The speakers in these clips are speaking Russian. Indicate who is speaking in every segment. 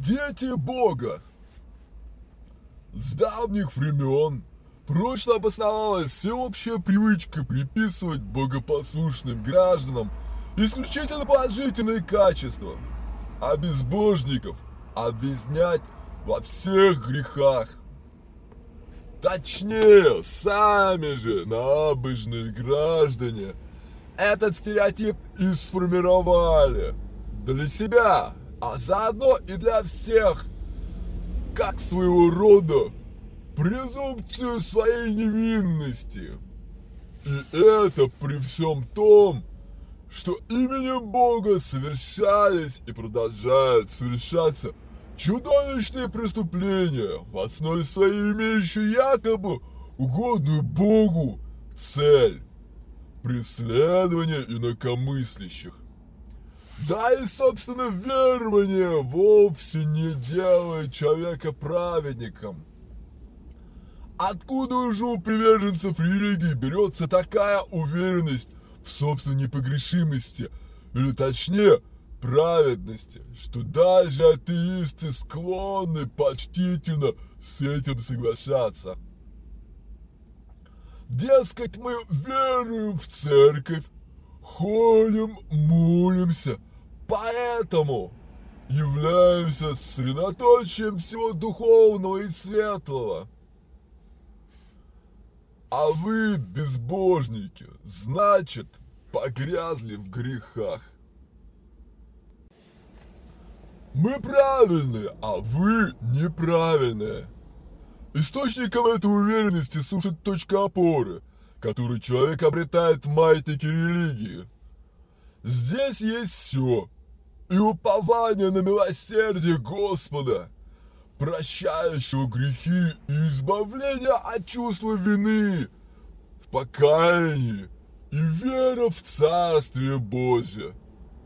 Speaker 1: Дети Бога. С давних времен прочно обосновалась всеобщая привычка приписывать богопослушным гражданам исключительно положительные качества, а безбожников обвинять во всех грехах. Точнее, сами же набожные граждане этот стереотип и сформировали для себя, а заодно и для всех, как своего рода презумпцию своей невинности. И это при всем том, что именем Бога совершались и продолжают совершаться чудовищные преступления, в основе своей имеющие якобы угодную Богу цель преследования инакомыслящих. Да и, собственно, верование вовсе не делает человека праведником. Откуда же у приверженцев религии берется такая уверенность в собственной непогрешимости, или точнее, праведности, что даже атеисты склонны почтительно с этим соглашаться. Дескать, мы веруем в церковь, ходим, молимся, поэтому являемся средоточием всего духовного и светлого. А вы, безбожники, значит, погрязли в грехах. Мы правильные, а вы неправильные. Источником этой уверенности служит точка опоры, которую человек обретает в маятнике религии. Здесь есть все. И упование на милосердие Господа, прощающего грехи и избавление от чувства вины, в покаянии и вера в Царствие Божие,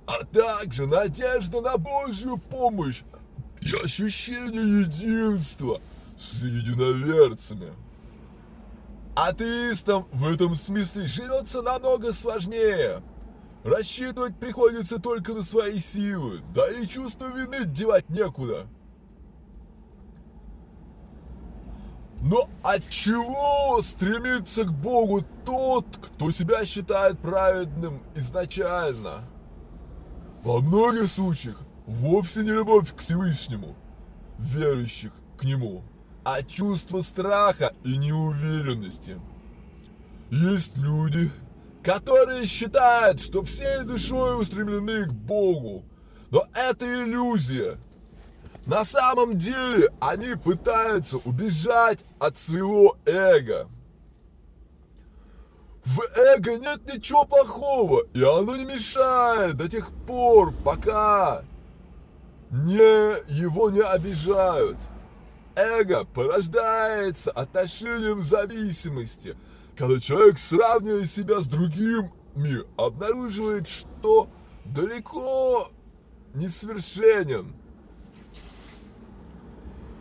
Speaker 1: а также надежда на Божью помощь и ощущение единства с единоверцами. Атеистам в этом смысле живется намного сложнее. Рассчитывать приходится только на свои силы, да и чувство вины девать некуда. Но от чего стремится к Богу тот, кто себя считает праведным изначально? Во многих случаях вовсе не любовь к Всевышнему, верующих к Нему, а чувство страха и неуверенности. Есть люди, которые считают, что всей душой устремлены к Богу, но это иллюзия. На самом деле они пытаются убежать от своего эго. В эго нет ничего плохого, и оно не мешает до тех пор, пока не, его не обижают. Эго порождается отношением зависимости, когда человек, сравнивая себя с другими, обнаруживает, что далеко не совершенен.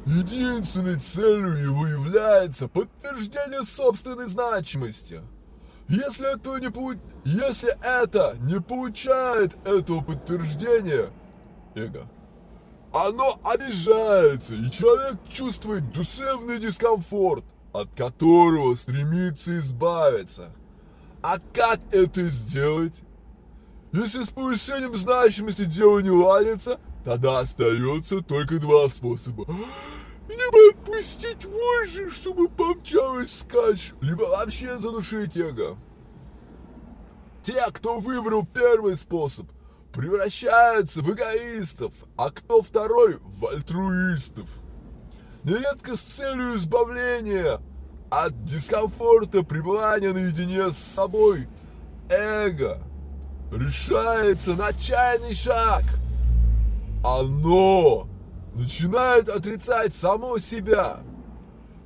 Speaker 1: Единственной целью его является подтверждение собственной значимости. Если, это не, если это не получает этого подтверждения, эго, оно обижается, и человек чувствует душевный дискомфорт, от которого стремится избавиться. А как это сделать? Если с повышением значимости дело не ладится, тогда остается только два способа. Либо отпустить вожжи, чтобы помчалась скач, либо вообще задушить эго. Те, кто выбрал первый способ – превращаются в эгоистов, а кто второй – в альтруистов. Нередко с целью избавления от дискомфорта пребывания наедине с собой эго решается на отчаянный шаг. Оно начинает отрицать само себя.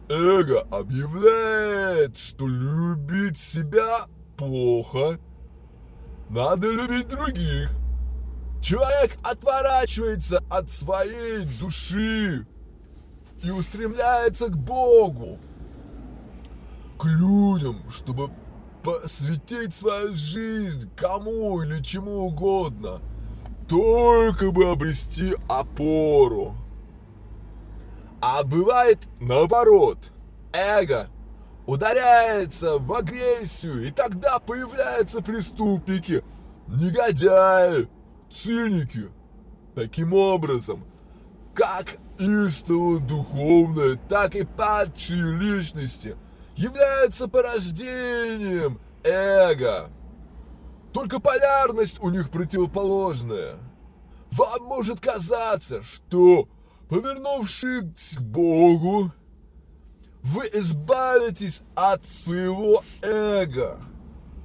Speaker 1: Эго объявляет, что любить себя плохо, надо любить других. Человек отворачивается от своей души и устремляется к Богу, к людям, чтобы посвятить свою жизнь кому или чему угодно, только бы обрести опору. А бывает наоборот. Эго ударяется в агрессию, и тогда появляются преступники, негодяи, циники. Таким образом, как истово духовное, так и падшие личности являются порождением эго. Только полярность у них противоположная. Вам может казаться, что, повернувшись к Богу, вы избавитесь от своего эго.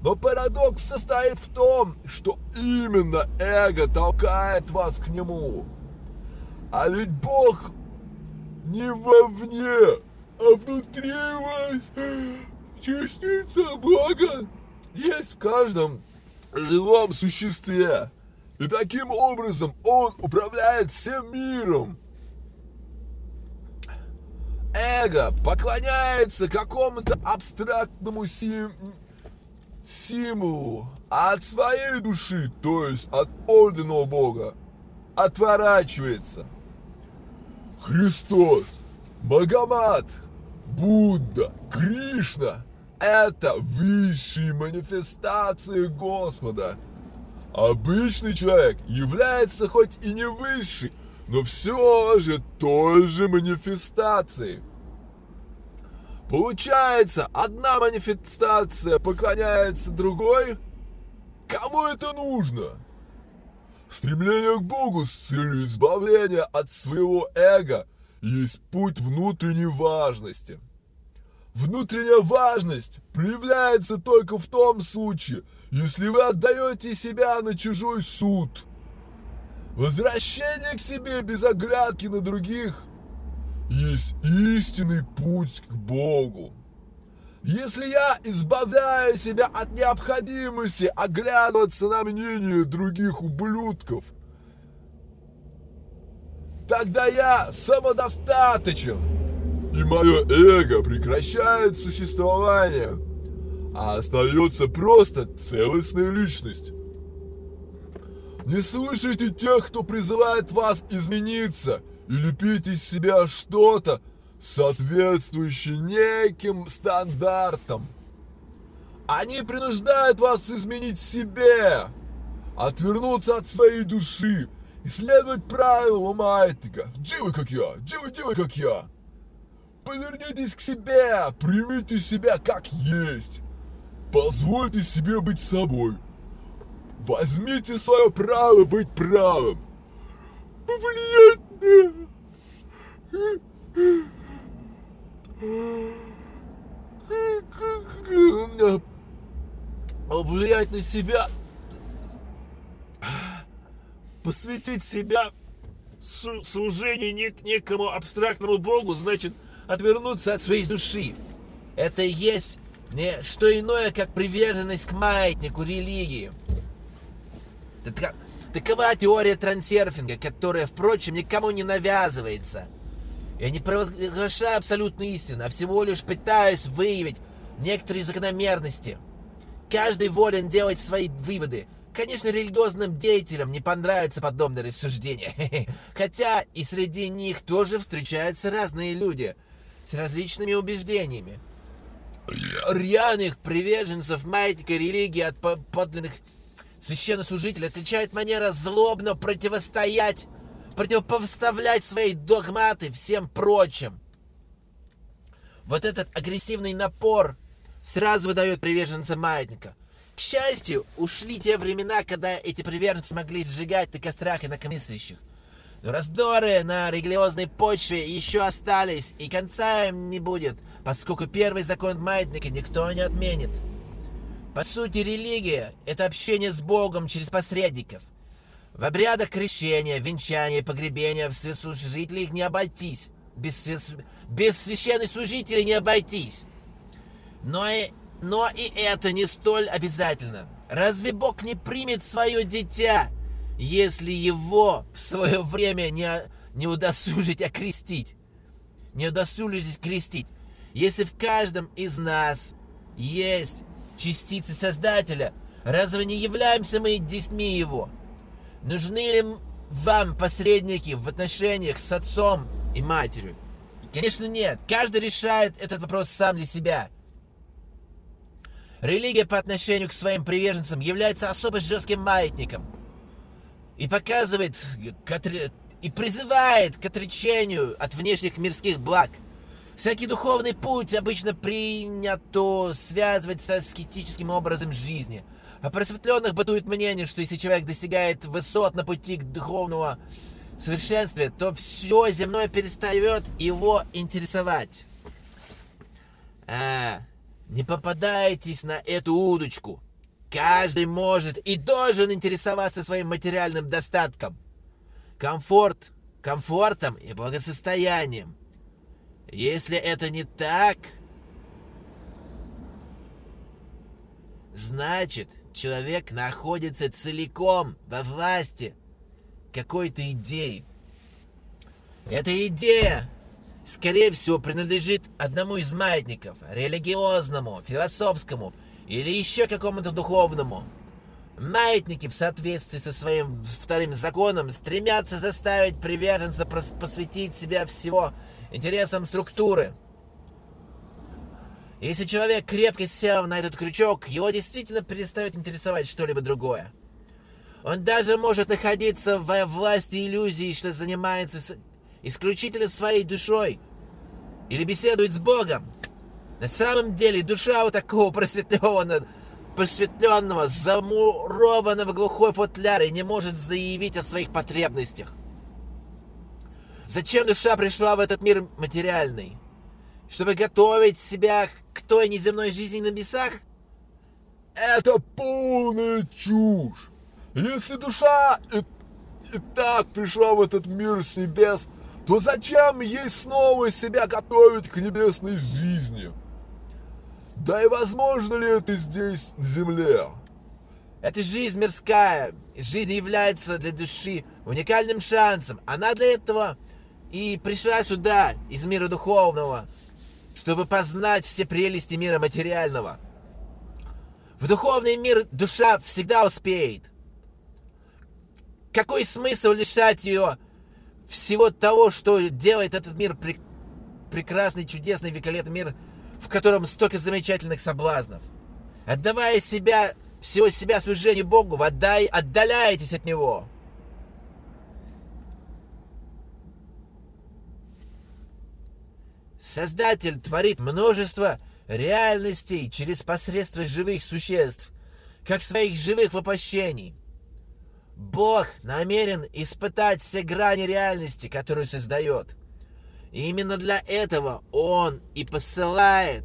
Speaker 1: Но парадокс состоит в том, что именно эго толкает вас к нему. А ведь Бог не вовне, а внутри вас частица Бога есть в каждом живом существе. И таким образом Он управляет всем миром. Эго поклоняется какому-то абстрактному сим... символу, а от своей души, то есть от подлинного Бога, отворачивается. Христос, Магомед, Будда, Кришна – это высшие манифестации Господа. Обычный человек является хоть и не высший, но все же той же манифестацией. Получается, одна манифестация поклоняется другой? Кому это нужно? Стремление к Богу с целью избавления от своего эго есть путь внутренней важности. Внутренняя важность проявляется только в том случае, если вы отдаете себя на чужой суд – Возвращение к себе без оглядки на других есть истинный путь к Богу. Если я избавляю себя от необходимости оглядываться на мнение других ублюдков, тогда я самодостаточен, и мое эго прекращает существование, а остается просто целостная личность. Не слушайте тех, кто призывает вас измениться и лепить из себя что-то, соответствующее неким стандартам. Они принуждают вас изменить себе, отвернуться от своей души и следовать правилам маятника. Делай как я, делай, делай как я. Повернитесь к себе, примите себя как есть. Позвольте себе быть собой. Возьмите свое право быть правым. Повлиять на... Повлиять на себя. Посвятить себя служению нек некому абстрактному богу, значит, отвернуться от своей души. Это и есть не что иное, как приверженность к маятнику религии. Такова теория трансерфинга, которая, впрочем, никому не навязывается. Я не провозглашаю абсолютную истину, а всего лишь пытаюсь выявить некоторые закономерности. Каждый волен делать свои выводы. Конечно, религиозным деятелям не понравится подобное рассуждение. Хотя и среди них тоже встречаются разные люди с различными убеждениями. Рьяных приверженцев маятника религии от подлинных Священнослужитель отличает манера злобно противостоять, противопоставлять свои догматы всем прочим. Вот этот агрессивный напор сразу выдает приверженца маятника. К счастью, ушли те времена, когда эти приверженцы могли сжигать на кострах и на комиссиящих. Но раздоры на религиозной почве еще остались, и конца им не будет, поскольку первый закон маятника никто не отменит. По сути, религия – это общение с Богом через посредников. В обрядах крещения, венчания погребения в священнослужителях не обойтись. Без, свя... без священнослужителей не обойтись. Но и, но и это не столь обязательно. Разве Бог не примет свое дитя, если его в свое время не, не удосужить окрестить? Не удосужить крестить. Если в каждом из нас есть частицы Создателя, разве не являемся мы детьми Его? Нужны ли вам посредники в отношениях с отцом и матерью?
Speaker 2: Конечно, нет. Каждый решает этот вопрос сам для себя. Религия по отношению к своим приверженцам является особо жестким маятником и показывает и призывает к отречению от внешних мирских благ. Всякий духовный путь обычно принято связывать со скетическим образом жизни. А просветленных бытует мнение, что если человек достигает высот на пути к духовному совершенстве, то все земное перестает его интересовать. А, не попадайтесь на эту удочку. Каждый может и должен интересоваться своим материальным достатком. Комфорт, комфортом и благосостоянием. Если это не так, значит, человек находится целиком во власти какой-то идеи. Эта идея, скорее всего, принадлежит одному из маятников, религиозному, философскому или еще какому-то духовному. Маятники в соответствии со своим вторым законом стремятся заставить приверженца посвятить себя всего интересам структуры. Если человек крепко сел на этот крючок, его действительно перестает интересовать что-либо другое. Он даже может находиться во власти иллюзии, что занимается исключительно своей душой или беседует с Богом. На самом деле душа у такого просветленного, просветленного, замурованного в глухой футляре не может заявить о своих потребностях. Зачем душа пришла в этот мир материальный? Чтобы готовить себя к той неземной жизни на небесах?
Speaker 1: Это полная чушь. Если душа и, и так пришла в этот мир с небес, то зачем ей снова себя готовить к небесной жизни? Да и возможно ли это здесь, на земле?
Speaker 2: Эта жизнь мирская, жизнь является для души уникальным шансом. Она для этого и пришла сюда, из мира духовного, чтобы познать все прелести мира материального. В духовный мир душа всегда успеет. Какой смысл лишать ее всего того, что делает этот мир прек прекрасный, чудесный, великолепный мир, в котором столько замечательных соблазнов? Отдавая себя, всего себя служению Богу, отдай, отдаляетесь от Него. Создатель творит множество реальностей через посредство живых существ, как своих живых воплощений. Бог намерен испытать все грани реальности, которую создает. И именно для этого Он и посылает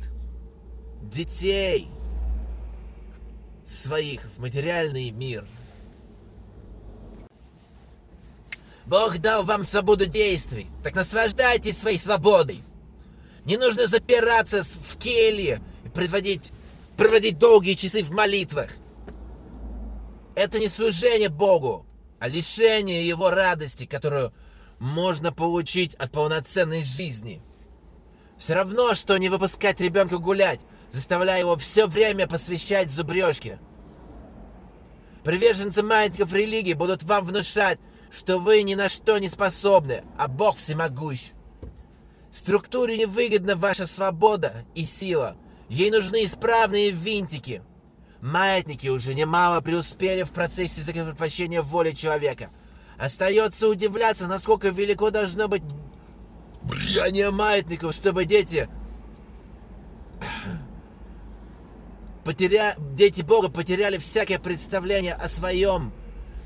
Speaker 2: детей своих в материальный мир. Бог дал вам свободу действий, так наслаждайтесь своей свободой. Не нужно запираться в келье и производить, проводить долгие часы в молитвах. Это не служение Богу, а лишение Его радости, которую можно получить от полноценной жизни. Все равно, что не выпускать ребенка гулять, заставляя его все время посвящать зубрежке. Приверженцы маятников религии будут вам внушать, что вы ни на что не способны, а Бог всемогущ. Структуре невыгодна ваша свобода и сила. Ей нужны исправные винтики – Маятники уже немало преуспели в процессе закрепощения воли человека. Остается удивляться, насколько велико должно быть влияние маятников, чтобы дети... Потеря... Дети Бога потеряли всякое представление о своем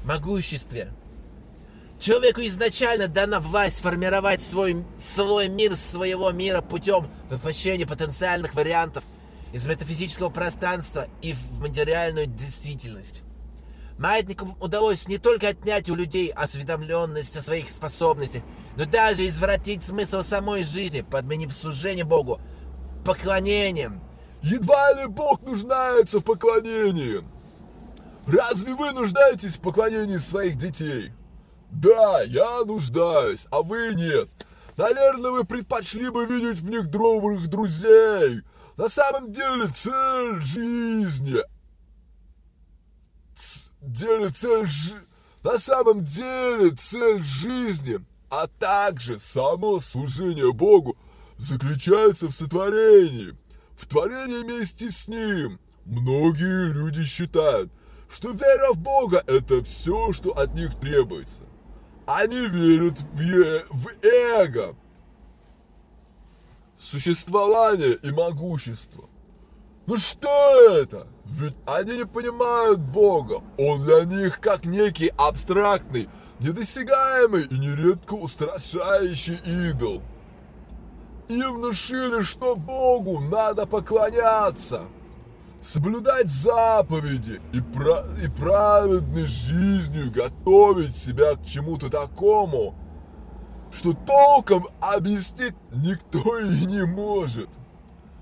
Speaker 2: могуществе. Человеку изначально дана власть формировать свой, свой мир своего мира путем воплощения потенциальных вариантов – из метафизического пространства и в материальную действительность. Маятникам удалось не только отнять у людей осведомленность о своих способностях, но даже извратить смысл самой жизни, подменив служение Богу поклонением.
Speaker 1: Едва ли Бог нуждается в поклонении. Разве вы нуждаетесь в поклонении своих детей? Да, я нуждаюсь, а вы нет. Наверное, вы предпочли бы видеть в них добрых друзей, на самом деле цель жизни... Деле цель жи... На самом деле цель жизни, а также само служение Богу заключается в сотворении, в творении вместе с Ним. Многие люди считают, что вера в Бога – это все, что от них требуется. Они верят в, е- в эго, существование и могущество. Ну что это? Ведь они не понимают Бога. Он для них как некий абстрактный, недосягаемый и нередко устрашающий идол. Им внушили, что Богу надо поклоняться, соблюдать заповеди и, пра- и праведной жизнью готовить себя к чему-то такому, что толком объяснить никто и не может.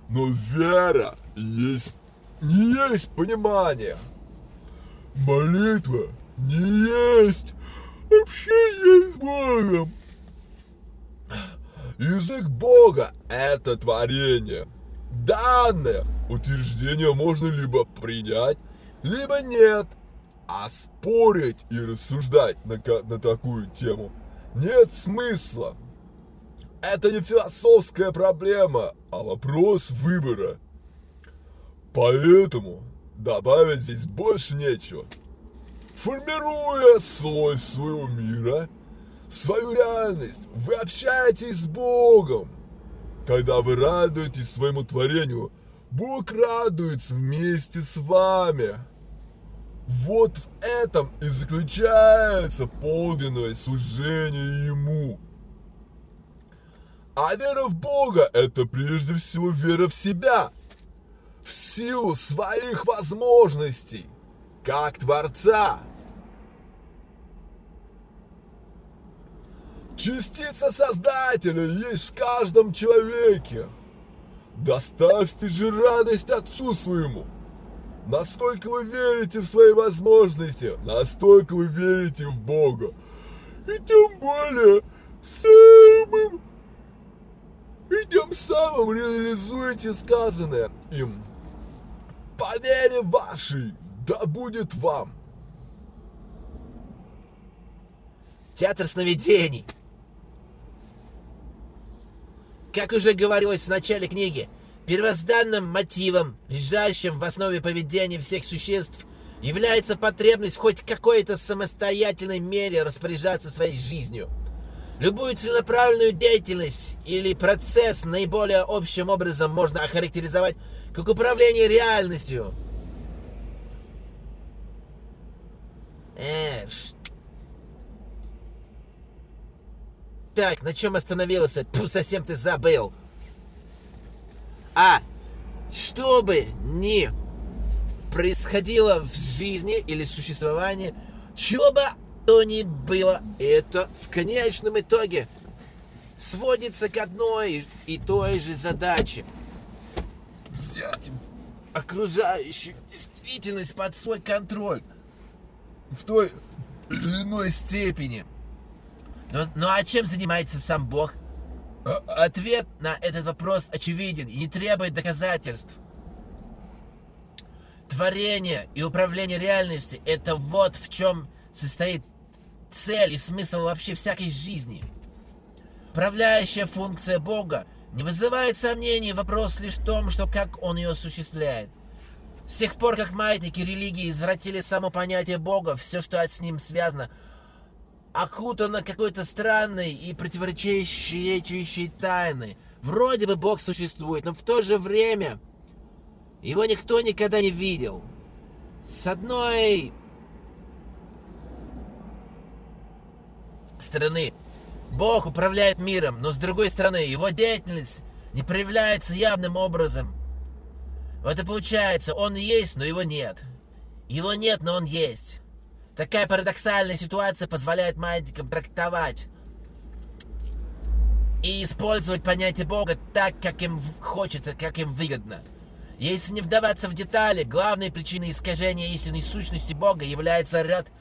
Speaker 1: Но вера есть, не есть понимание. Молитва не есть общение с Богом. Язык Бога – это творение. Данное утверждение можно либо принять, либо нет. А спорить и рассуждать на, на такую тему нет смысла. Это не философская проблема, а вопрос выбора. Поэтому добавить здесь больше нечего. Формируя слой своего мира, свою реальность, вы общаетесь с Богом. Когда вы радуетесь своему творению, Бог радуется вместе с вами. Вот в этом и заключается подлинное служение Ему. А вера в Бога – это прежде всего вера в себя, в силу своих возможностей, как Творца. Частица Создателя есть в каждом человеке. Доставьте же радость Отцу своему. Насколько вы верите в свои возможности, настолько вы верите в Бога. И тем более самым и тем самым реализуете сказанное им. По вере вашей, да будет вам.
Speaker 2: Театр сновидений. Как уже говорилось в начале книги, первозданным мотивом, лежащим в основе поведения всех существ, является потребность в хоть какой-то самостоятельной мере распоряжаться своей жизнью. Любую целенаправленную деятельность или процесс наиболее общим образом можно охарактеризовать как управление реальностью. Э, Так, на чем остановился? Тьфу, совсем ты забыл. А, что бы ни происходило в жизни или существовании, чего бы то ни было, это в конечном итоге сводится к одной и той же задаче. Взять окружающую действительность под свой контроль в той или иной степени. Но, ну а чем занимается сам Бог? А, ответ на этот вопрос очевиден и не требует доказательств. Творение и управление реальностью – это вот в чем состоит цель и смысл вообще всякой жизни. Управляющая функция Бога не вызывает сомнений вопрос лишь в том, что как Он ее осуществляет. С тех пор, как маятники религии извратили само понятие Бога, все, что с ним связано, окутано какой-то странной и противоречащей тайной. Вроде бы Бог существует, но в то же время его никто никогда не видел. С одной стороны, Бог управляет миром, но с другой стороны, его деятельность не проявляется явным образом. Вот и получается, он есть, но его нет. Его нет, но он есть. Такая парадоксальная ситуация позволяет маятникам трактовать и использовать понятие Бога так, как им хочется, как им выгодно. Если не вдаваться в детали, главной причиной искажения истинной сущности Бога является ряд,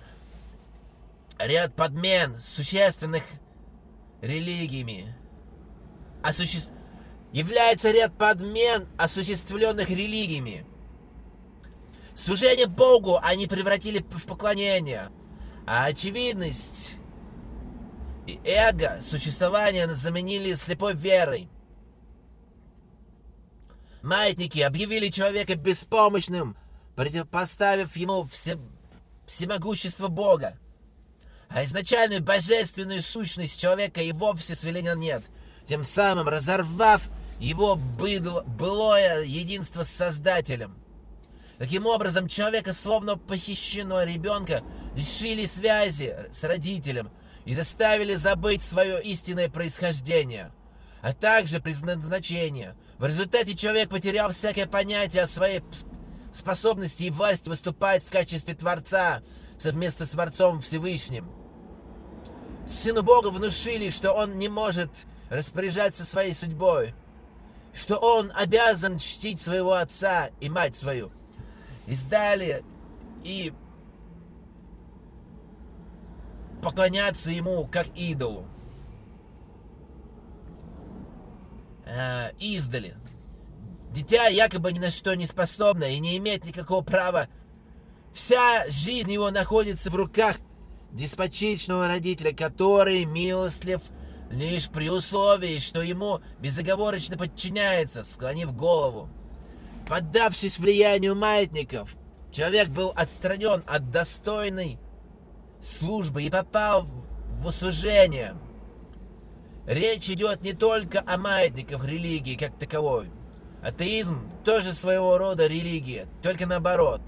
Speaker 2: ряд подмен существенных религиями. Осуще... Является ряд подмен, осуществленных религиями. Служение Богу они превратили в поклонение, а очевидность и эго существования заменили слепой верой. Маятники объявили человека беспомощным, противопоставив ему все, всемогущество Бога. А изначальную божественную сущность человека и вовсе свели на нет, тем самым разорвав его было, былое единство с Создателем. Таким образом, человека, словно похищенного ребенка, лишили связи с родителем и заставили забыть свое истинное происхождение, а также предназначение. В результате человек потерял всякое понятие о своей способности и власти выступать в качестве Творца совместно с Творцом Всевышним. Сыну Бога внушили, что он не может распоряжаться своей судьбой, что он обязан чтить своего отца и мать свою. Издали и поклоняться ему как идолу. Э, издали. Дитя якобы ни на что не способно и не имеет никакого права. Вся жизнь его находится в руках деспотичного родителя, который милостлив лишь при условии, что ему безоговорочно подчиняется, склонив голову. Поддавшись влиянию маятников, человек был отстранен от достойной службы и попал в услужение. Речь идет не только о маятниках религии как таковой. Атеизм тоже своего рода религия, только наоборот.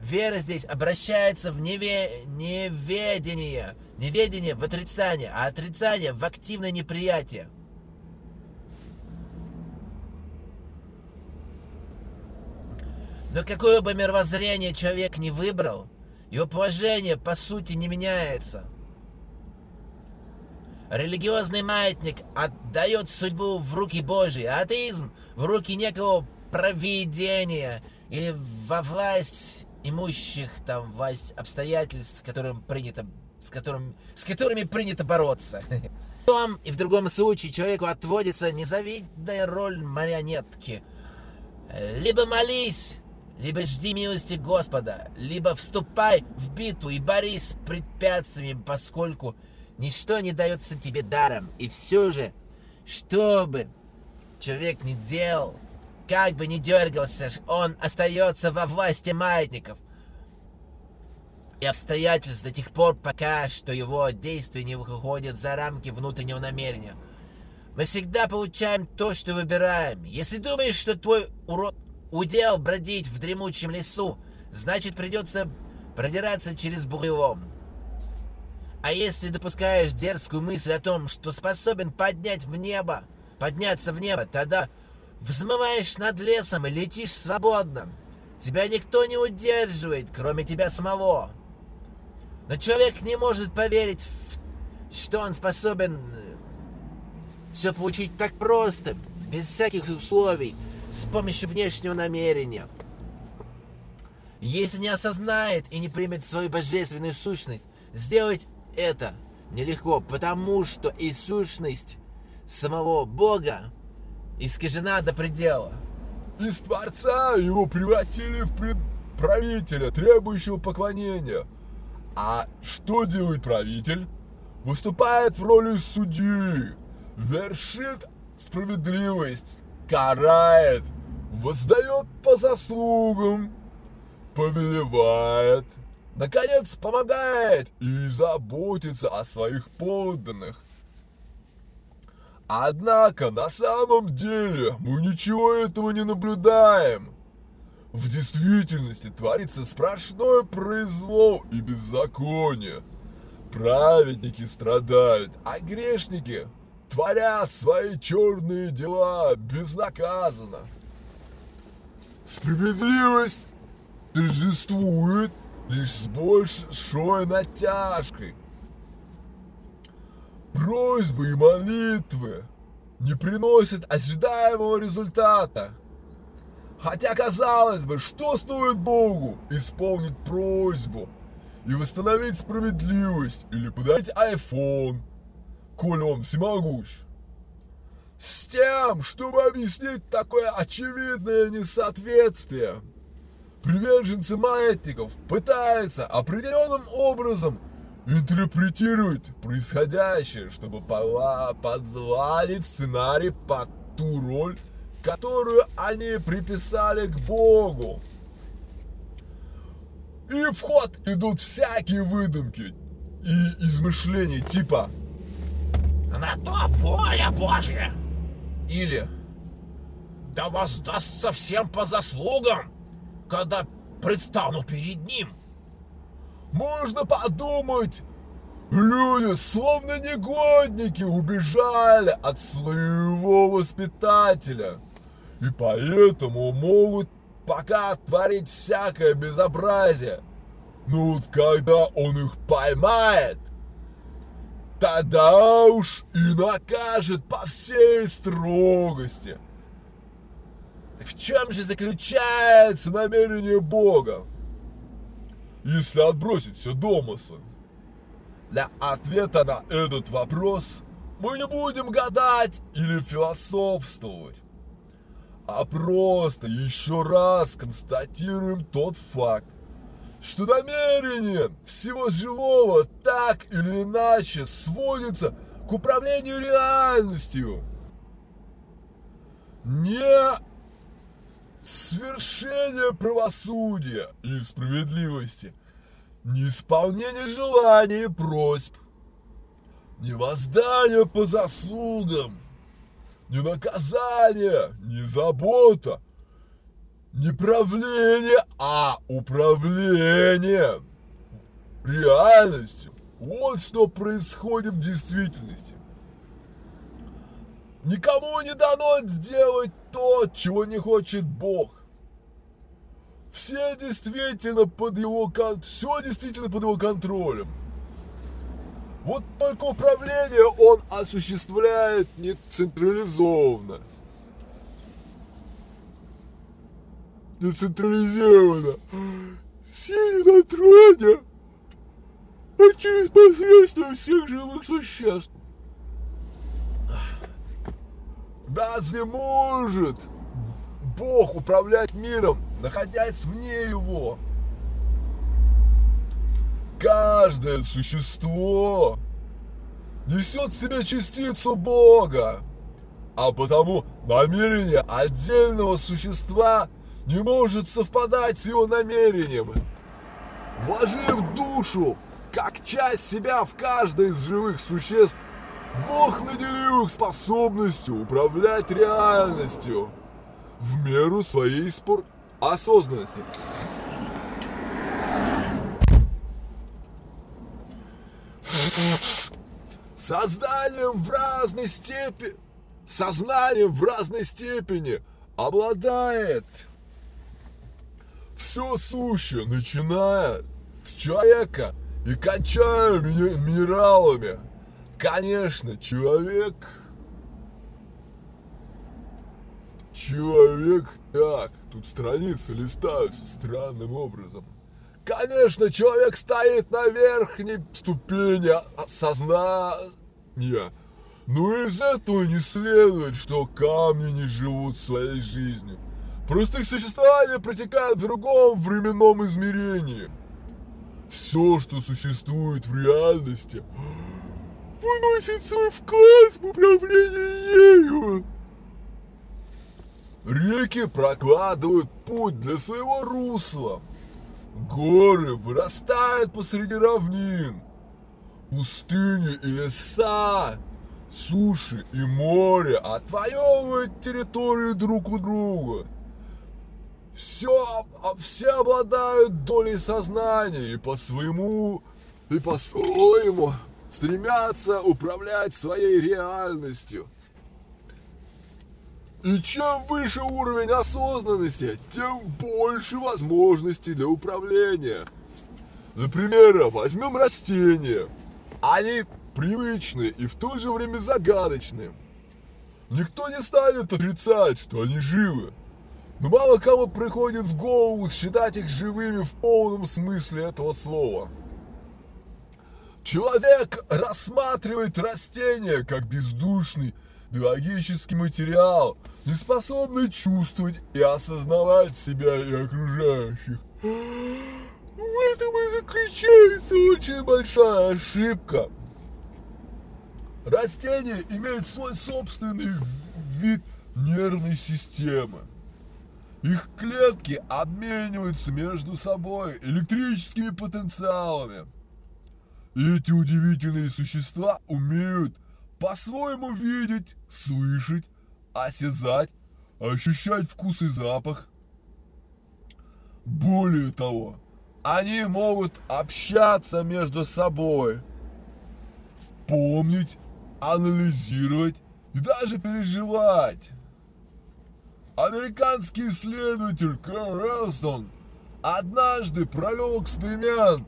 Speaker 2: Вера здесь обращается в неве... неведение, неведение в отрицание, а отрицание в активное неприятие. Но какое бы мировоззрение человек не выбрал, его положение по сути не меняется. Религиозный маятник отдает судьбу в руки Божьи, а атеизм в руки некого провидения или во власть имущих там власть обстоятельств, которым принято, с, которым, с которыми принято бороться. В том и в другом случае человеку отводится незавидная роль марионетки. Либо молись, либо жди милости Господа, либо вступай в битву и борись с препятствиями, поскольку ничто не дается тебе даром. И все же, что бы человек ни делал, как бы ни дергался, он остается во власти маятников и обстоятельств до тех пор, пока что его действия не выходят за рамки внутреннего намерения. Мы всегда получаем то, что выбираем. Если думаешь, что твой урод удел бродить в дремучем лесу, значит придется продираться через бурелом. А если допускаешь дерзкую мысль о том, что способен поднять в небо, подняться в небо, тогда взмываешь над лесом и летишь свободно. Тебя никто не удерживает, кроме тебя самого. Но человек не может поверить, в, что он способен э, все получить так просто, без всяких условий, с помощью внешнего намерения. Если не осознает и не примет свою божественную сущность, сделать это нелегко, потому что и сущность самого Бога искажена до предела.
Speaker 1: Из Творца его превратили в правителя, требующего поклонения. А что делает правитель? Выступает в роли судьи, вершит справедливость, карает, воздает по заслугам, повелевает, наконец помогает и заботится о своих подданных. Однако на самом деле мы ничего этого не наблюдаем. В действительности творится сплошной произвол и беззаконие. Праведники страдают, а грешники творят свои черные дела безнаказанно. Справедливость торжествует лишь с большой натяжкой. Просьбы и молитвы не приносят ожидаемого результата. Хотя, казалось бы, что стоит Богу исполнить просьбу и восстановить справедливость или подарить iPhone – коль он всемогущ. С тем, чтобы объяснить такое очевидное несоответствие, приверженцы маятников пытаются определенным образом интерпретировать происходящее, чтобы подладить сценарий под ту роль, которую они приписали к Богу. И в ход идут всякие выдумки и измышления типа
Speaker 2: На то воля Божья.
Speaker 1: или
Speaker 2: Да воздастся всем по заслугам, когда предстану перед ним.
Speaker 1: Можно подумать, люди, словно негодники, убежали от своего воспитателя. И поэтому могут пока творить всякое безобразие. Но вот когда он их поймает, тогда уж и накажет по всей строгости. Так в чем же заключается намерение Бога? если отбросить все домыслы? Для ответа на этот вопрос мы не будем гадать или философствовать, а просто еще раз констатируем тот факт, что намерение всего живого так или иначе сводится к управлению реальностью. Не свершение правосудия и справедливости, не исполнение желаний и просьб, не воздание по заслугам, не наказание, не забота, не правление, а управление реальностью. Вот что происходит в действительности. Никому не дано сделать то, чего не хочет Бог. Все действительно под его все действительно под его контролем. Вот только управление он осуществляет не централизованно. Не централизованно. Сидя на троне, а через посредством всех живых существ. Разве может Бог управлять миром, находясь вне его? Каждое существо несет в себе частицу Бога, а потому намерение отдельного существа не может совпадать с его намерением. Вложив душу, как часть себя в каждое из живых существ, Бог наделил их способностью управлять реальностью в меру своей спор... осознанности. Сознанием в разной степени, сознанием в разной степени обладает все сущее, начиная с человека и кончая минералами. Конечно, человек... Человек... Так, тут страницы листаются странным образом. Конечно, человек стоит на верхней ступени сознания. Но из этого не следует, что камни не живут своей жизнью. Просто их существование протекает в другом временном измерении. Все, что существует в реальности, выносит свой вклад в управление ею. Реки прокладывают путь для своего русла. Горы вырастают посреди равнин. Пустыни и леса, суши и море отвоевывают территорию друг у друга. Все, все обладают долей сознания и по своему, и по-своему стремятся управлять своей реальностью. И чем выше уровень осознанности, тем больше возможностей для управления. Например, возьмем растения. Они привычны и в то же время загадочны. Никто не станет отрицать, что они живы. Но мало кому приходит в голову считать их живыми в полном смысле этого слова. Человек рассматривает растения как бездушный биологический материал, не способный чувствовать и осознавать себя и окружающих. В этом и заключается очень большая ошибка. Растения имеют свой собственный вид нервной системы. Их клетки обмениваются между собой электрическими потенциалами. Эти удивительные существа умеют по-своему видеть, слышать, осязать, ощущать вкус и запах. Более того, они могут общаться между собой, помнить, анализировать и даже переживать. Американский исследователь Кэр Релсон однажды провел эксперимент,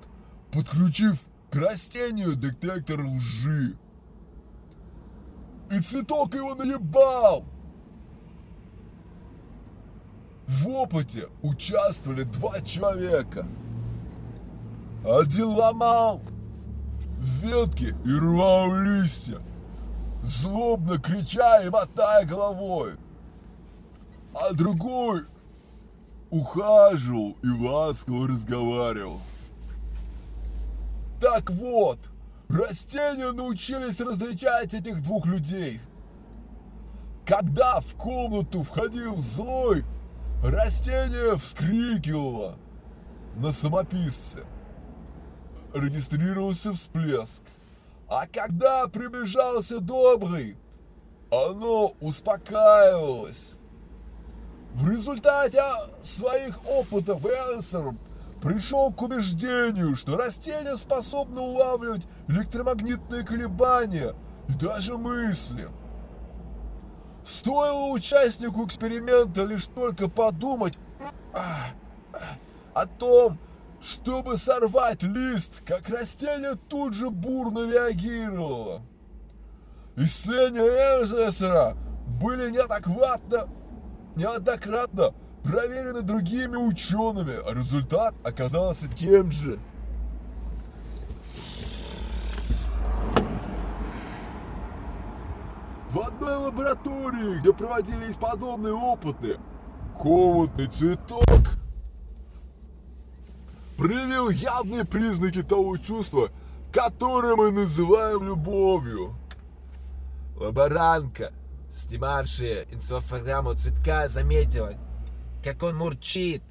Speaker 1: подключив к растению детектор лжи. И цветок его наебал. В опыте участвовали два человека. Один ломал ветки и рвал листья, злобно крича и мотая головой. А другой ухаживал и ласково разговаривал. Так вот, растения научились различать этих двух людей. Когда в комнату входил злой, растение вскрикивало на самописце. Регистрировался всплеск. А когда приближался добрый, оно успокаивалось. В результате своих опытов Элсер пришел к убеждению, что растения способны улавливать электромагнитные колебания и даже мысли. Стоило участнику эксперимента лишь только подумать о том, чтобы сорвать лист, как растение тут же бурно реагировало. Исследования Эльзесера были неадекватно, неоднократно проверены другими учеными, а результат оказался тем же. В одной лаборатории, где проводились подобные опыты, комнатный цветок проявил явные признаки того чувства, которое мы называем любовью. Лаборантка, снимавшая инфограмму цветка, заметила, как он мурчит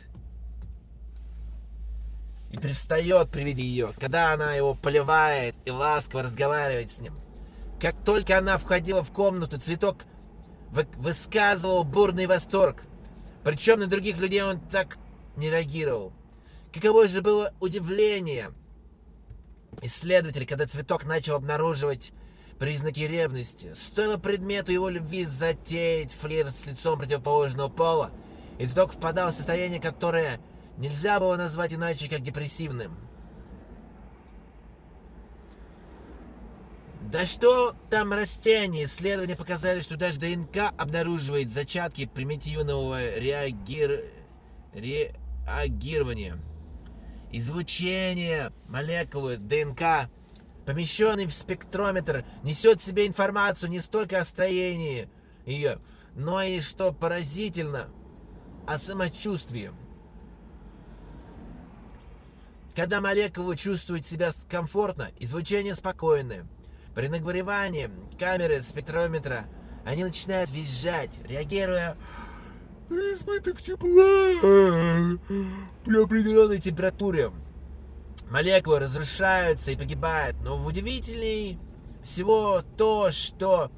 Speaker 1: и привстает при виде ее, когда она его поливает и ласково разговаривает с ним. Как только она входила в комнату, цветок высказывал бурный восторг. Причем на других людей он так не реагировал. Каково же было удивление исследователя, когда цветок начал обнаруживать признаки ревности. Стоило предмету его любви затеять флирт с лицом противоположного пола, и цветок впадал в состояние, которое нельзя было назвать иначе, как депрессивным. Да что там растения? Исследования показали, что даже ДНК обнаруживает зачатки примитивного реагир... реагирования. Излучение молекулы ДНК, помещенный в спектрометр, несет в себе информацию не столько о строении ее, но и, что поразительно, о самочувствии. Когда молекулы чувствуют себя комфортно, излучение спокойное. При нагревании камеры спектрометра они начинают визжать, реагируя избыток тепла при определенной температуре. Молекулы разрушаются и погибают, но удивительней всего то, что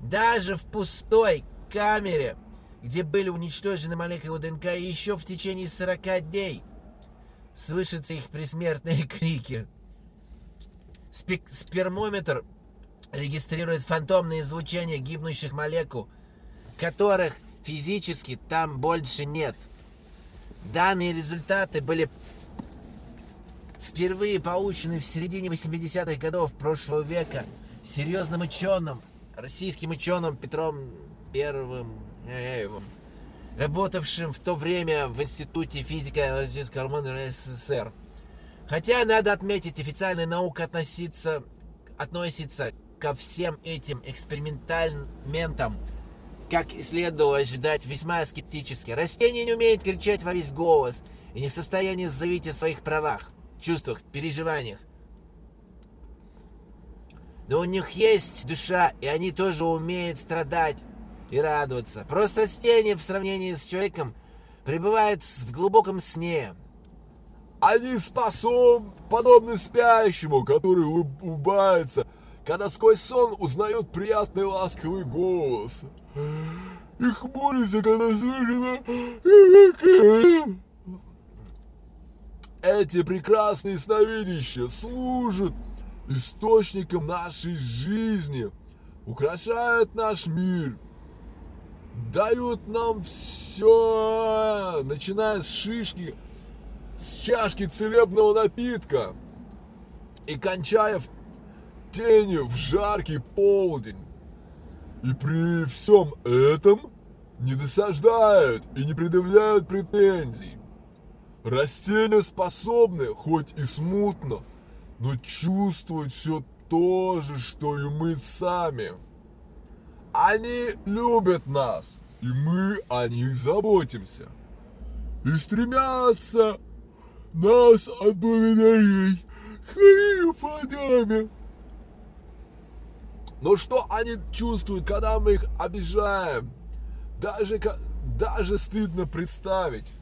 Speaker 1: даже в пустой камере, где были уничтожены молекулы ДНК еще в течение 40 дней, слышатся их присмертные крики. Спек спермометр регистрирует фантомные излучения гибнущих молекул, которых физически там больше нет. Данные результаты были впервые получены в середине 80-х годов прошлого века серьезным ученым, российским ученым Петром Первым Эевым, работавшим в то время в Институте физики и аналитического гормона СССР. Хотя, надо отметить, официальная наука относится, относится ко всем этим экспериментальным как и следовало ожидать, весьма скептически. Растение не умеет кричать во весь голос и не в состоянии заявить о своих правах, чувствах, переживаниях. Но у них есть душа, и они тоже умеют страдать.
Speaker 2: и радоваться. Просто растение в сравнении с человеком пребывает в глубоком сне.
Speaker 1: Они способны, подобны спящему, который улыбается, когда сквозь сон узнает приятный ласковый голос. И хмурится, когда слышно... Эти прекрасные сновидища служат источником нашей жизни, украшают наш мир, дают нам все, начиная с шишки, с чашки целебного напитка и кончая в тени в жаркий полдень. И при всем этом не досаждают и не предъявляют претензий. Растения способны, хоть и смутно, но чувствовать все то же, что и мы сами. Они любят нас, и мы о них заботимся. И стремятся нас отблагодарить своими плодами. Но что они чувствуют, когда мы их обижаем? Даже, даже стыдно представить.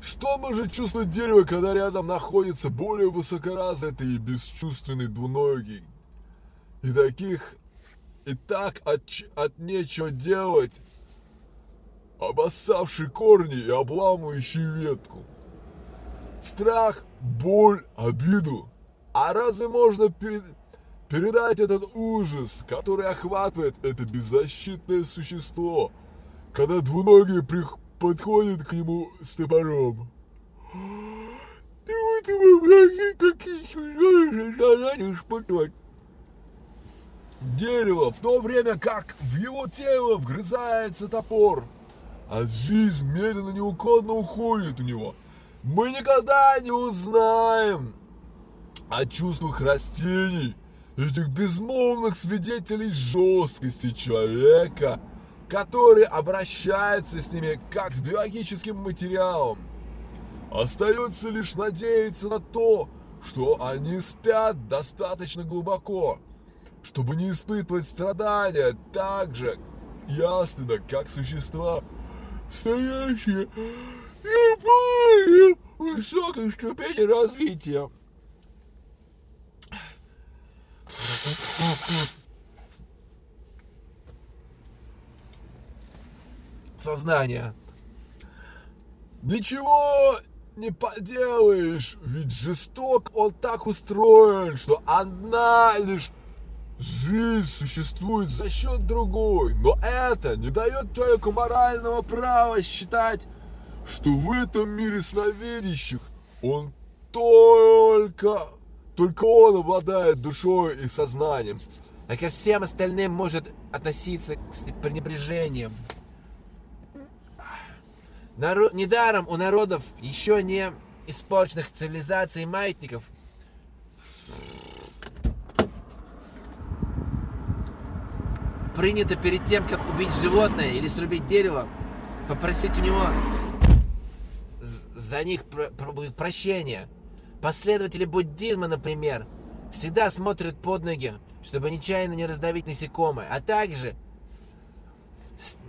Speaker 1: Что может чувствовать дерево, когда рядом находится более высокоразвитый и бесчувственный двуногий? И таких, и так от, от нечего делать, обоссавший корни и обламывающий ветку. Страх, боль, обиду. А разве можно перед, передать этот ужас, который охватывает это беззащитное существо, когда двуногие при, подходит к нему с топором. Ты вот его какие чужие испытывать. Дерево, в то время как в его тело вгрызается топор, а жизнь медленно неуклонно уходит у него. Мы никогда не узнаем о чувствах растений, этих безмолвных свидетелей жесткости человека – который обращается с ними как с биологическим материалом. Остается лишь надеяться на то, что они спят достаточно глубоко, чтобы не испытывать страдания так же ясно, как существа, стоящие в высокой ступени развития сознания. Ничего не поделаешь, ведь жесток он так устроен, что одна лишь жизнь существует за счет другой. Но это не дает человеку морального права считать, что в этом мире сновидящих он только, только он обладает душой и сознанием.
Speaker 2: А ко всем остальным может относиться с пренебрежением. Народ, недаром у народов еще не испорченных цивилизаций маятников принято перед тем, как убить животное или срубить дерево, попросить у него за них прощения. Последователи буддизма, например, всегда смотрят под ноги, чтобы нечаянно не раздавить насекомое, а также –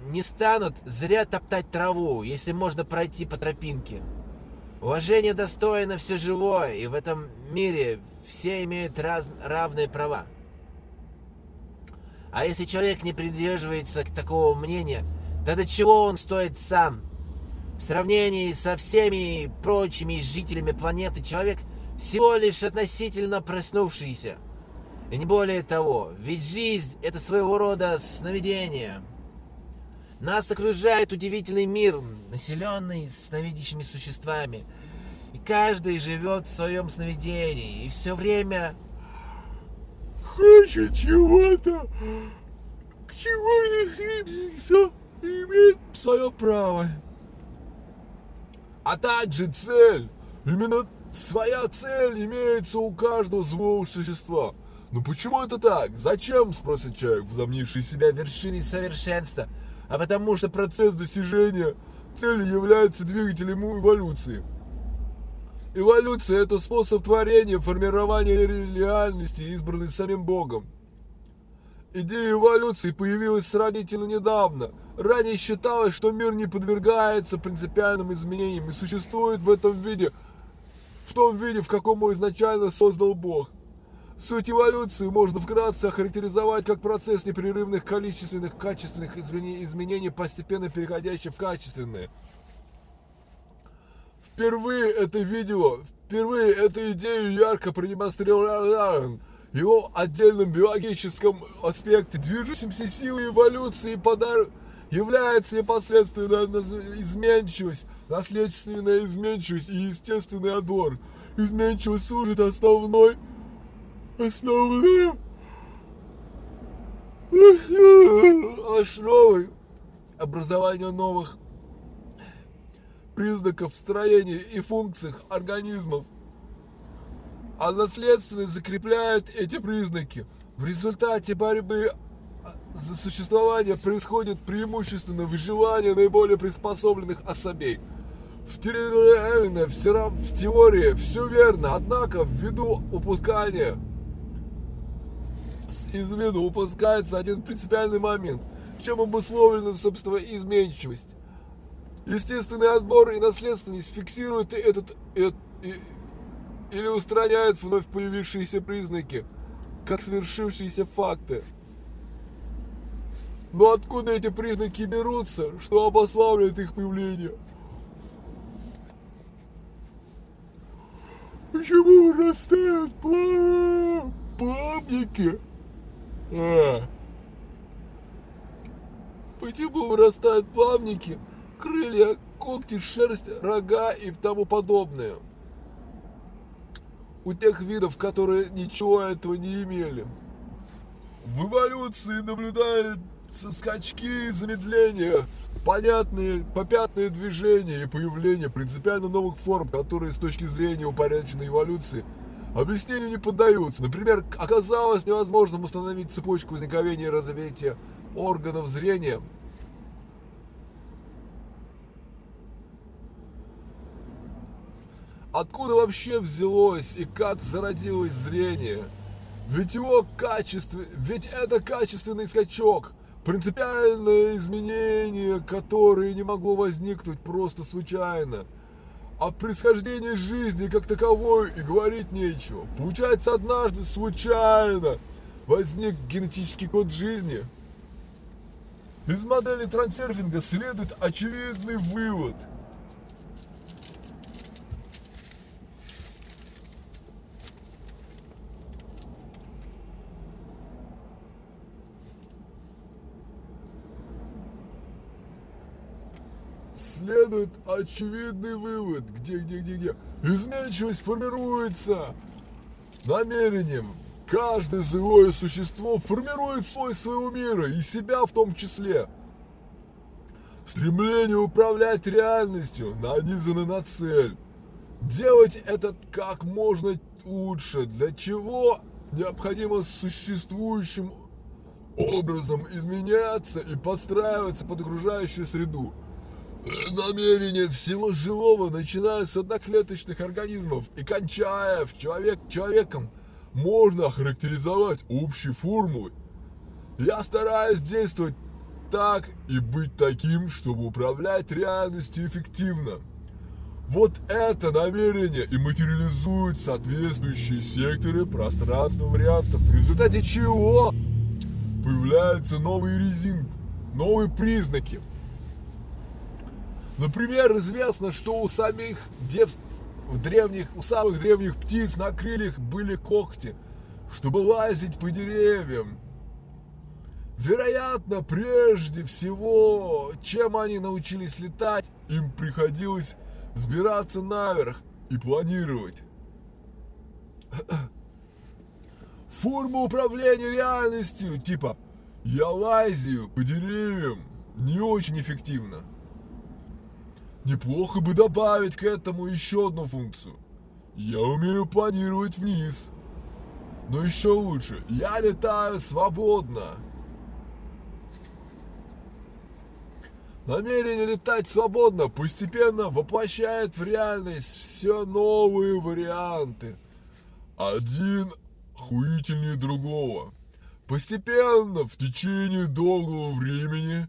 Speaker 2: не станут зря топтать траву, если можно пройти по тропинке. Уважение достойно все живое, и в этом мире все имеют раз, равные права. А если человек не придерживается к такого мнения, то до чего он стоит сам? В сравнении со всеми прочими жителями планеты человек всего лишь относительно проснувшийся. И не более того, ведь жизнь – это своего рода сновидение – нас окружает удивительный мир, населенный сновидящими существами. И каждый живет в своем сновидении. И все время
Speaker 1: хочет чего-то, к чему не стремится, имеет свое право. А также цель. Именно своя цель имеется у каждого живого существа. Но почему это так? Зачем, спросит человек, возомнивший себя вершиной совершенства – а потому что процесс достижения цели является двигателем эволюции. Эволюция – это способ творения, формирования реальности, избранный самим Богом. Идея эволюции появилась сравнительно недавно. Ранее считалось, что мир не подвергается принципиальным изменениям и существует в этом виде, в том виде, в каком его изначально создал Бог. Суть эволюции можно вкратце охарактеризовать как процесс непрерывных количественных качественных изменений, постепенно переходящих в качественные. Впервые это видео, впервые эту идею ярко продемонстрировал его отдельном биологическом аспекте, движущимся силой эволюции подар... является непосредственная изменчивость, наследственная изменчивость и естественный отбор. Изменчивость служит основной, основной основой образования новых признаков строения и функциях организмов а наследственность закрепляет эти признаки. В результате борьбы за существование происходит преимущественно выживание наиболее приспособленных особей. В теории, в теории все верно, однако ввиду упускания из виду упускается один принципиальный момент, чем обусловлена, собственно, изменчивость. Естественный отбор и наследственность фиксируют этот, этот, или устраняют вновь появившиеся признаки, как свершившиеся факты. Но откуда эти признаки берутся, что обославливает их появление? Почему вырастают плавники? А. Почему вырастают плавники, крылья, когти, шерсть, рога и тому подобное? у тех видов, которые ничего этого не имели. В эволюции наблюдаются скачки, замедления, понятные попятные движения и появление принципиально новых форм, которые с точки зрения упорядоченной эволюции объяснению не поддаются. Например, оказалось невозможным установить цепочку возникновения и развития органов зрения – Откуда вообще взялось и как зародилось зрение? Ведь его качество, ведь это качественный скачок, принципиальное изменение, которое не могло возникнуть просто случайно. О происхождении жизни как таковой и говорить нечего. Получается, однажды случайно возник генетический код жизни. Из модели трансерфинга следует очевидный вывод – следует очевидный вывод. Где, где, где, где? Изменчивость формируется намерением. Каждое живое существо формирует слой своего мира и себя в том числе. Стремление управлять реальностью нанизано на цель. Делать это как можно лучше, для чего необходимо существующим образом изменяться и подстраиваться под окружающую среду намерение всего живого, начиная с одноклеточных организмов и кончая в человек, человеком, можно охарактеризовать общей формулой. Я стараюсь действовать так и быть таким, чтобы управлять реальностью эффективно. Вот это намерение и материализует соответствующие секторы пространства вариантов, в результате чего появляются новые резинки, новые признаки – Например, известно, что у самих дев... древних, у самых древних птиц на крыльях были когти, чтобы лазить по деревьям. Вероятно, прежде всего, чем они научились летать, им приходилось взбираться наверх и планировать. Форма управления реальностью, типа «я лазию по деревьям», не очень эффективна. Неплохо бы добавить к этому еще одну функцию. Я умею планировать вниз. Но еще лучше, я летаю свободно. Намерение летать свободно постепенно воплощает в реальность все новые варианты. Один хуительнее другого. Постепенно, в течение долгого времени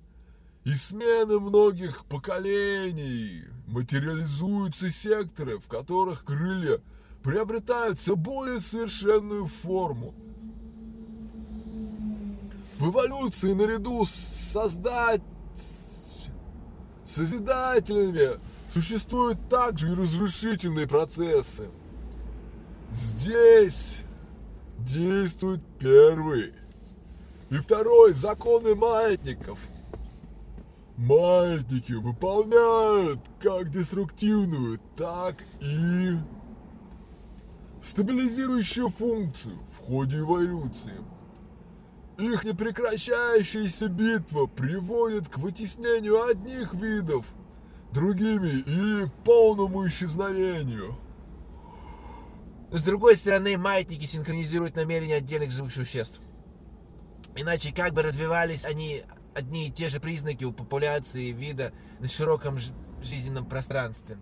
Speaker 1: и смены многих поколений материализуются секторы, в которых крылья приобретают все более совершенную форму. В эволюции наряду с создать созидательными существуют также и разрушительные процессы. Здесь действует первый и второй законы маятников. Маятники выполняют как деструктивную, так и стабилизирующую функцию в ходе эволюции. Их непрекращающаяся битва приводит к вытеснению одних видов другими или к полному исчезновению.
Speaker 2: С другой стороны, маятники синхронизируют намерения отдельных живых существ. Иначе как бы развивались они одни и те же признаки у популяции вида на широком жизненном пространстве.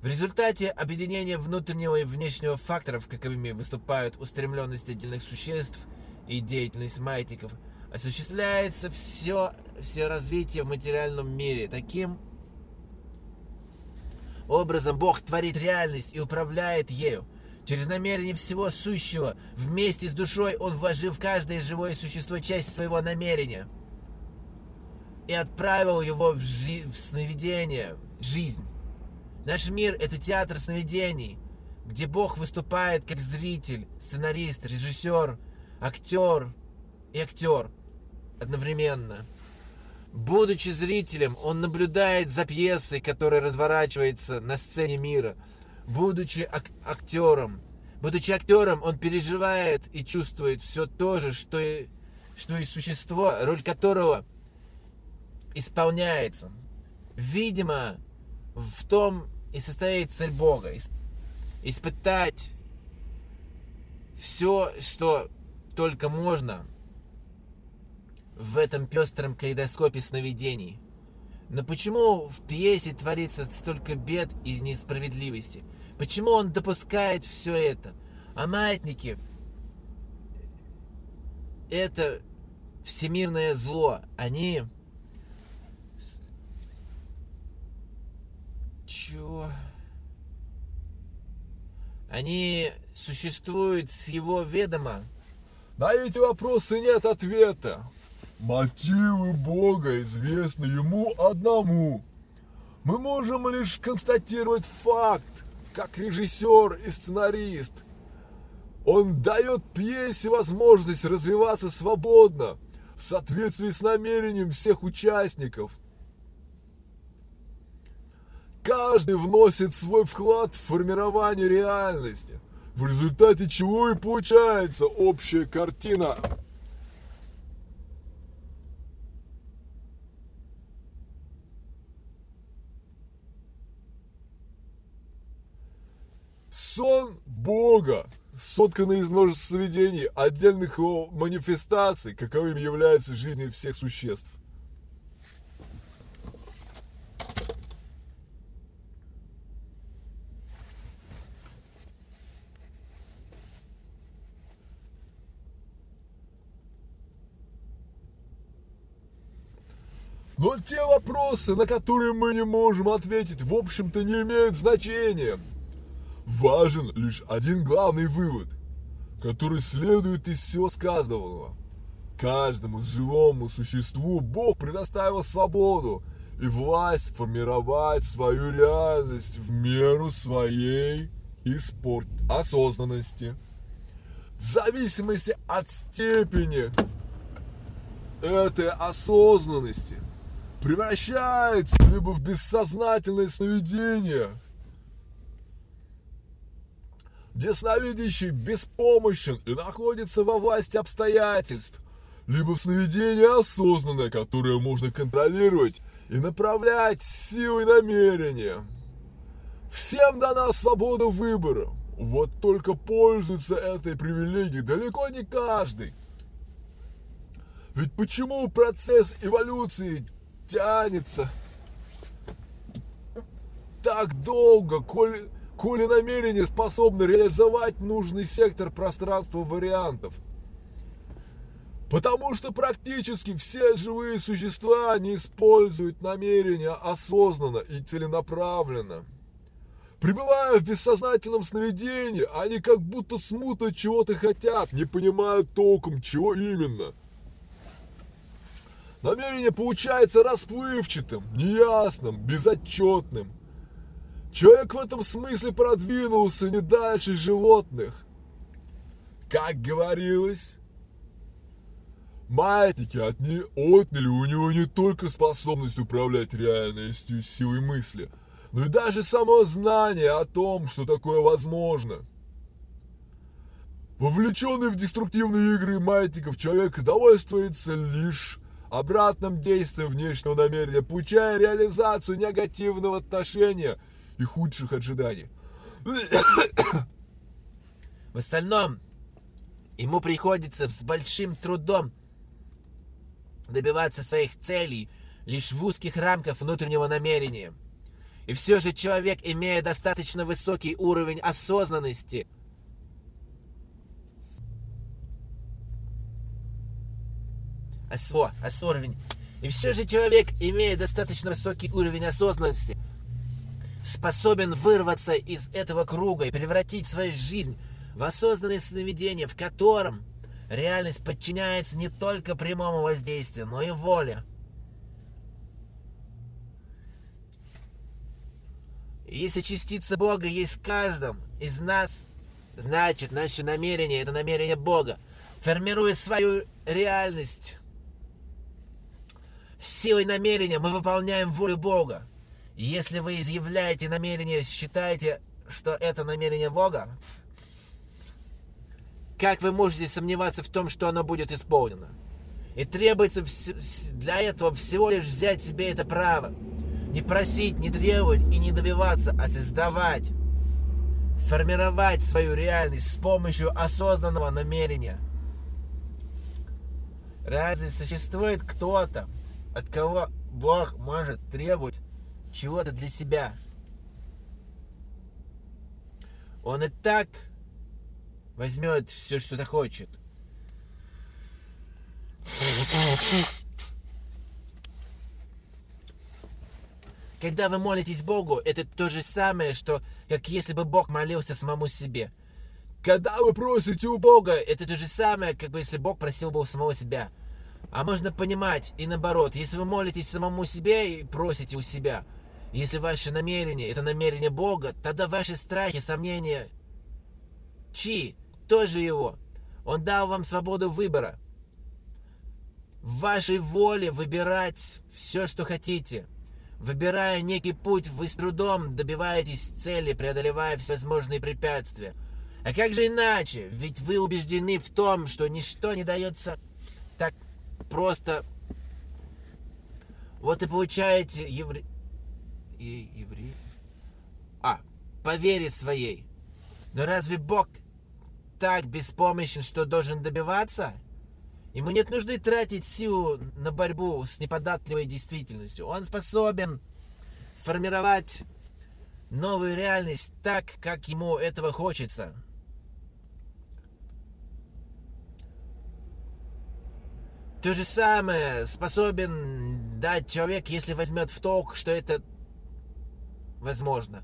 Speaker 2: В результате объединения внутреннего и внешнего факторов, каковыми выступают устремленность отдельных существ и деятельность маятников, осуществляется все, все развитие в материальном мире. Таким образом Бог творит реальность и управляет ею. Через намерение всего сущего, вместе с душой Он вложил в каждое живое существо часть своего намерения и отправил его в, жи- в сновидение, жизнь. Наш мир – это театр сновидений, где Бог выступает как зритель, сценарист, режиссер, актер и актер одновременно. Будучи зрителем, он наблюдает за пьесой, которая разворачивается на сцене мира. Будучи ак- актером, будучи актером, он переживает и чувствует все то же, что и, что и существо, роль которого исполняется. Видимо, в том и состоит цель Бога. Испытать все, что только можно в этом пестром калейдоскопе сновидений. Но почему в пьесе творится столько бед и несправедливости? Почему он допускает все это? А маятники – это всемирное зло. Они... Чего? Они существуют с его ведома.
Speaker 1: На эти вопросы нет ответа. Мотивы Бога известны ему одному. Мы можем лишь констатировать факт, как режиссер и сценарист. Он дает пьесе возможность развиваться свободно, в соответствии с намерением всех участников. Каждый вносит свой вклад в формирование реальности, в результате чего и получается общая картина Сон Бога, сотканный из множества сведений, отдельных его манифестаций, каковыми является жизнь всех существ. Но те вопросы, на которые мы не можем ответить, в общем-то не имеют значения. Важен лишь один главный вывод, который следует из всего сказанного. Каждому живому существу Бог предоставил свободу и власть формировать свою реальность в меру своей испорт... осознанности. В зависимости от степени этой осознанности превращается либо в бессознательное сновидение – где сновидящий беспомощен и находится во власти обстоятельств, либо в сновидении осознанное, которое можно контролировать и направлять силой намерения. Всем дана свобода выбора, вот только пользуется этой привилегией далеко не каждый. Ведь почему процесс эволюции тянется так долго, коль коли намерение способно реализовать нужный сектор пространства вариантов. Потому что практически все живые существа не используют намерения осознанно и целенаправленно. Пребывая в бессознательном сновидении, они как будто смутно чего-то хотят, не понимают толком, чего именно. Намерение получается расплывчатым, неясным, безотчетным. Человек в этом смысле продвинулся не дальше животных. Как говорилось, Маятники от не отняли у него не только способность управлять реальностью силой мысли, но и даже само знание о том, что такое возможно. Вовлеченный в деструктивные игры маятников человек довольствуется лишь обратным действием внешнего намерения, получая реализацию негативного отношения и худших ожиданий.
Speaker 2: В остальном, ему приходится с большим трудом добиваться своих целей лишь в узких рамках внутреннего намерения. И все же человек, имея достаточно высокий уровень осознанности, Осо, осоровень. И все же человек, имея достаточно высокий уровень осознанности, способен вырваться из этого круга и превратить свою жизнь в осознанное сновидение, в котором Реальность подчиняется не только прямому воздействию, но и воле. Если частица Бога есть в каждом из нас, значит, наше намерение – это намерение Бога, формируя свою реальность. силой намерения мы выполняем волю Бога. Если вы изъявляете намерение, считаете, что это намерение Бога, как вы можете сомневаться в том, что оно будет исполнено? И требуется для этого всего лишь взять себе это право. Не просить, не требовать и не добиваться, а создавать. Формировать свою реальность с помощью осознанного намерения. Разве существует кто-то, от кого Бог может требовать чего-то для себя? Он и так возьмет все, что захочет. Когда вы молитесь Богу, это то же самое, что как если бы Бог молился самому себе. Когда вы просите у Бога, это то же самое, как бы если Бог просил бы у самого себя. А можно понимать и наоборот, если вы молитесь самому себе и просите у себя, если ваше намерение – это намерение Бога, тогда ваши страхи, сомнения чьи? тоже его. Он дал вам свободу выбора. В вашей воле выбирать все, что хотите. Выбирая некий путь, вы с трудом добиваетесь цели, преодолевая всевозможные препятствия. А как же иначе? Ведь вы убеждены в том, что ничто не дается так просто. Вот и получаете евре... евре... А, по вере своей. Но разве Бог так беспомощен, что должен добиваться? Ему нет нужды тратить силу на борьбу с неподатливой действительностью. Он способен формировать новую реальность так, как ему этого хочется. То же самое способен дать человек, если возьмет в толк, что это возможно.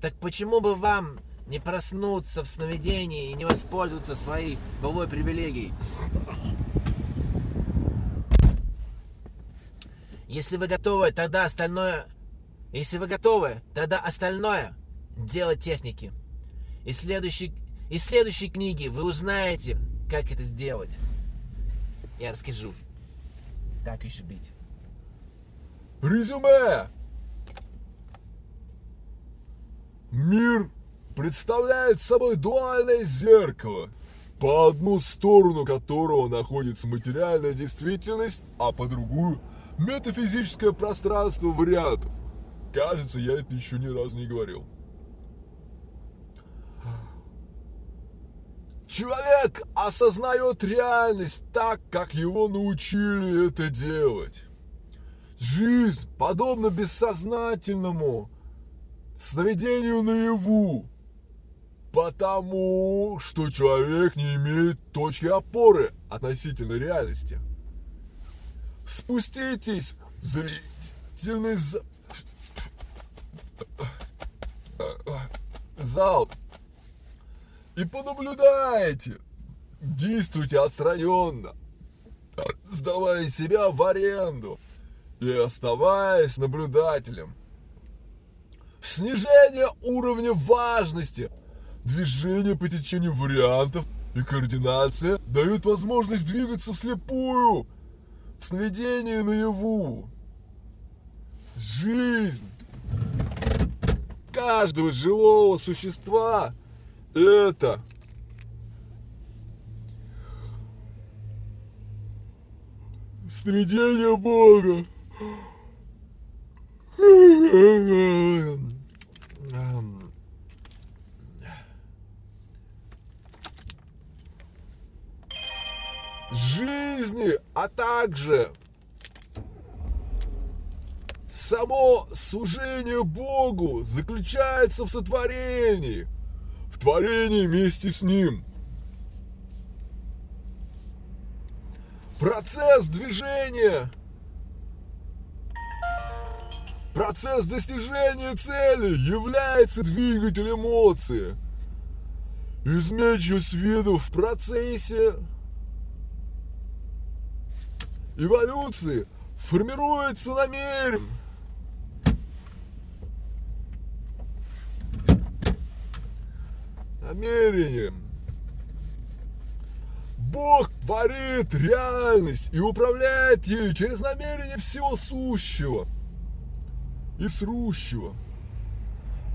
Speaker 2: Так почему бы вам не проснуться в сновидении и не воспользоваться своей былой привилегией. Если вы готовы, тогда остальное... Если вы готовы, тогда остальное – дело техники. Из следующей, из следующей книги вы узнаете, как это сделать. Я расскажу. Так и should.
Speaker 1: Резюме! Мир представляет собой дуальное зеркало, по одну сторону которого находится материальная действительность, а по другую – метафизическое пространство вариантов. Кажется, я это еще ни разу не говорил. Человек осознает реальность так, как его научили это делать. Жизнь подобна бессознательному сновидению наяву. Потому что человек не имеет точки опоры относительно реальности. Спуститесь в зрительный за- зал и понаблюдайте. Действуйте отстраненно, сдавая себя в аренду и оставаясь наблюдателем. Снижение уровня важности, движение по течению вариантов и координация дают возможность двигаться вслепую, в сновидении наяву. Жизнь каждого живого существа это сновидение Бога. Жизни, а также само служение Богу заключается в сотворении, в творении вместе с Ним. Процесс движения, процесс достижения цели является двигателем эмоции. Изменчивость виду в процессе эволюции формируется намерен. Намерением. Бог творит реальность и управляет ею через намерение всего сущего и срущего.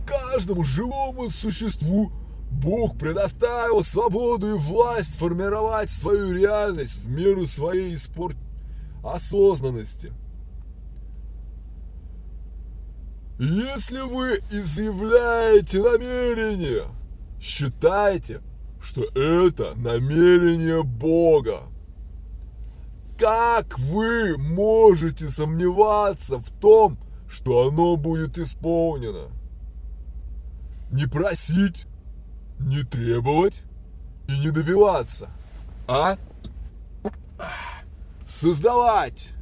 Speaker 1: Каждому живому существу Бог предоставил свободу и власть формировать свою реальность в меру своей испор... осознанности. Если вы изъявляете намерение, считайте, что это намерение Бога. Как вы можете сомневаться в том, что оно будет исполнено? Не просить, не требовать и не добиваться, а создавать.